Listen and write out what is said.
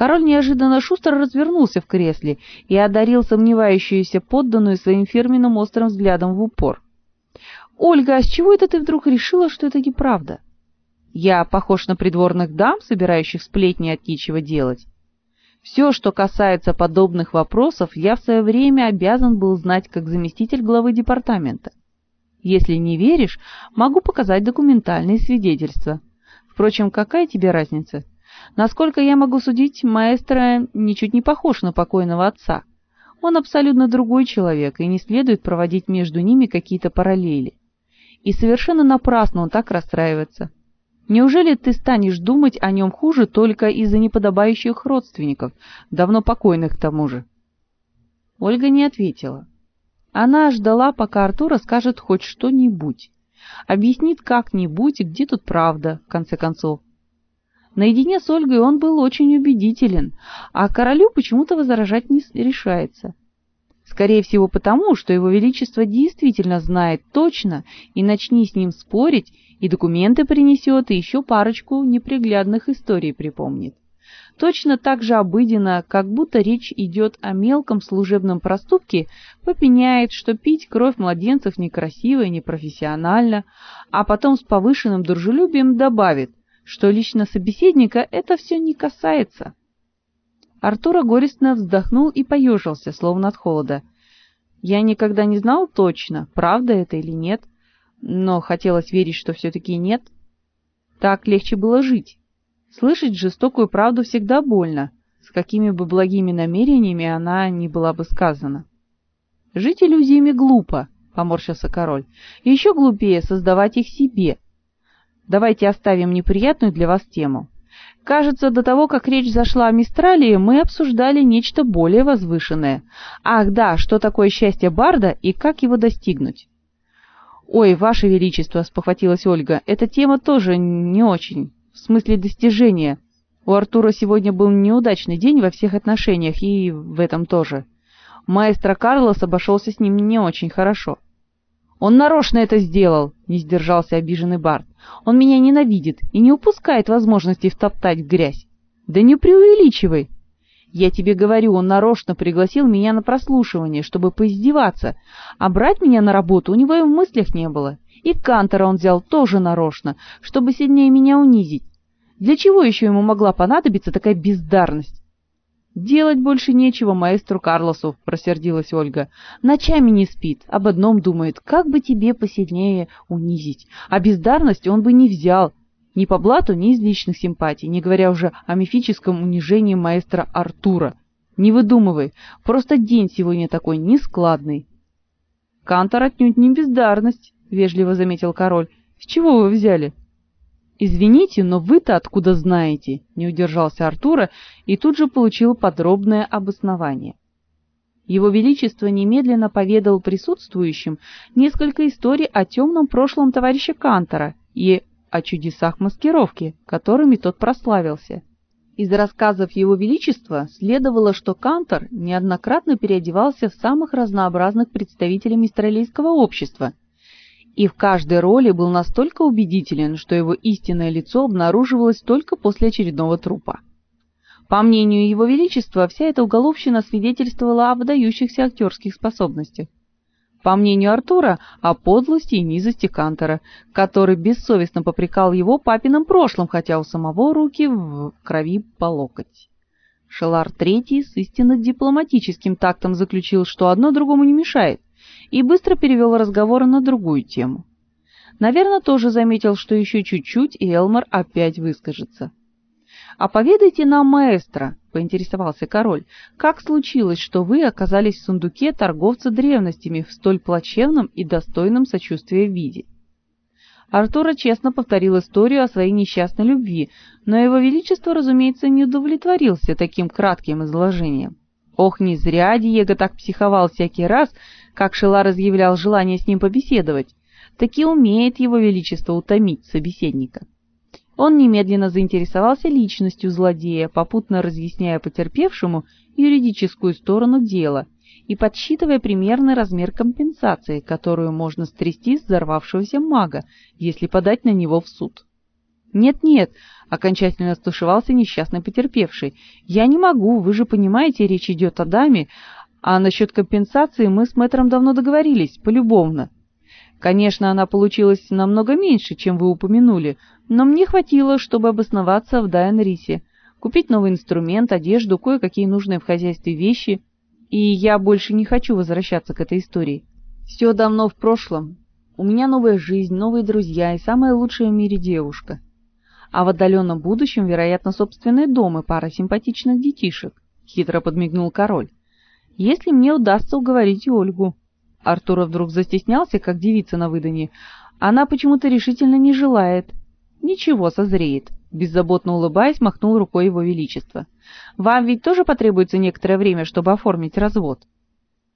Король неожиданно шустро развернулся в кресле и одарил сомневающуюся подданную своим фирменным острым взглядом в упор. «Ольга, а с чего это ты вдруг решила, что это неправда? Я похож на придворных дам, собирающих сплетни от нечего делать? Все, что касается подобных вопросов, я в свое время обязан был знать как заместитель главы департамента. Если не веришь, могу показать документальные свидетельства. Впрочем, какая тебе разница? Насколько я могу судить, маэстро ничуть не похож на покойного отца. Он абсолютно другой человек, и не следует проводить между ними какие-то параллели. И совершенно напрасно он так расстраивается. Неужели ты станешь думать о нем хуже только из-за неподобающих родственников, давно покойных к тому же? Ольга не ответила. Она ждала, пока Артур расскажет хоть что-нибудь. Объяснит как-нибудь, где тут правда, в конце концов. Наедине с Ольгой он был очень убедителен, а королю почему-то возражать не решается. Скорее всего потому, что его величество действительно знает точно, и начни с ним спорить, и документы принесет, и еще парочку неприглядных историй припомнит. Точно так же обыденно, как будто речь идет о мелком служебном проступке, попеняет, что пить кровь младенцев некрасиво и непрофессионально, а потом с повышенным дружелюбием добавит, что лично собеседника это все не касается. Артур горестно вздохнул и поежился, словно от холода. Я никогда не знал точно, правда это или нет, но хотелось верить, что все-таки нет. Так легче было жить. Слышать жестокую правду всегда больно, с какими бы благими намерениями она ни была бы сказана. Жить иллюзиями глупо, поморщился король. Еще глупее создавать их себе. Давайте оставим неприятную для вас тему. Кажется, до того, как речь зашла о Мистралии, мы обсуждали нечто более возвышенное. Ах, да, что такое счастье барда и как его достигнуть? Ой, ваше величество, спохватилась Ольга. Эта тема тоже не очень, в смысле достижения. У Артура сегодня был неудачный день во всех отношениях, и в этом тоже. Маэстро Карлос обошелся с ним не очень хорошо. Он нарочно это сделал, не сдержался обиженный Барт. Он меня ненавидит и не упускает возможности втоптать в грязь. Да не преувеличивай. Я тебе говорю, он нарочно пригласил меня на прослушивание, чтобы поиздеваться, а брать меня на работу у него и в мыслях не было. И Кантера он взял тоже нарочно, чтобы сильнее меня унизить. Для чего еще ему могла понадобиться такая бездарность? Делать больше нечего маэстру Карлосу, просердилась Ольга. Ночами не спит, об одном думает: как бы тебе посильнее унизить. А бездарность он бы не взял, ни по блату, ни из личных симпатий, не говоря уже о мифическом унижении маэстро Артура. Не выдумывай, просто день сегодня такой нескладный. Кантор отнюдь не бездарность, вежливо заметил король. С чего вы взяли? Извините, но вы-то откуда знаете? Не удержался Артура и тут же получил подробное обоснование. Его величество немедленно поведал присутствующим несколько историй о темном прошлом товарища Кантора и о чудесах маскировки, которыми тот прославился. Из рассказов его величества следовало, что Кантор неоднократно переодевался в самых разнообразных представителей мистралийского общества и в каждой роли был настолько убедителен, что его истинное лицо обнаруживалось только после очередного трупа. По мнению его величества, вся эта уголовщина свидетельствовала о выдающихся актерских способностях. По мнению Артура, о подлости и низости Кантера, который бессовестно попрекал его папиным прошлым, хотя у самого руки в крови по локоть. Шелар III с истинно дипломатическим тактом заключил, что одно другому не мешает, и быстро перевел разговор на другую тему. Наверное, тоже заметил, что еще чуть-чуть, и Элмар опять выскажется. «А поведайте нам, маэстро», — поинтересовался король, «как случилось, что вы оказались в сундуке торговца древностями в столь плачевном и достойном сочувствия виде?» Артура честно повторил историю о своей несчастной любви, но его величество, разумеется, не удовлетворился таким кратким изложением. Ох, не зря Диего так психовал всякий раз, как Шелар разъявлял желание с ним побеседовать. Таки умеет его величество утомить собеседника. Он немедленно заинтересовался личностью злодея, попутно разъясняя потерпевшему юридическую сторону дела и подсчитывая примерный размер компенсации, которую можно стрясти с взорвавшегося мага, если подать на него в суд. Нет-нет, окончательно стушевался несчастный потерпевший. Я не могу, вы же понимаете, речь идет о даме, а насчет компенсации мы с мэтром давно договорились, полюбовно. Конечно, она получилась намного меньше, чем вы упомянули, но мне хватило, чтобы обосноваться в Дайан-Рисе, купить новый инструмент, одежду, кое-какие нужные в хозяйстве вещи, и я больше не хочу возвращаться к этой истории. Все давно в прошлом. У меня новая жизнь, новые друзья и самая лучшая в мире девушка. А в отдаленном будущем, вероятно, собственный дом и пара симпатичных детишек, хитро подмигнул король. Если мне удастся уговорить Ольгу. Артур вдруг застеснялся, как девица на выданье. Она почему-то решительно не желает. Ничего, созреет. Беззаботно улыбаясь, махнул рукой его величество. Вам ведь тоже потребуется некоторое время, чтобы оформить развод.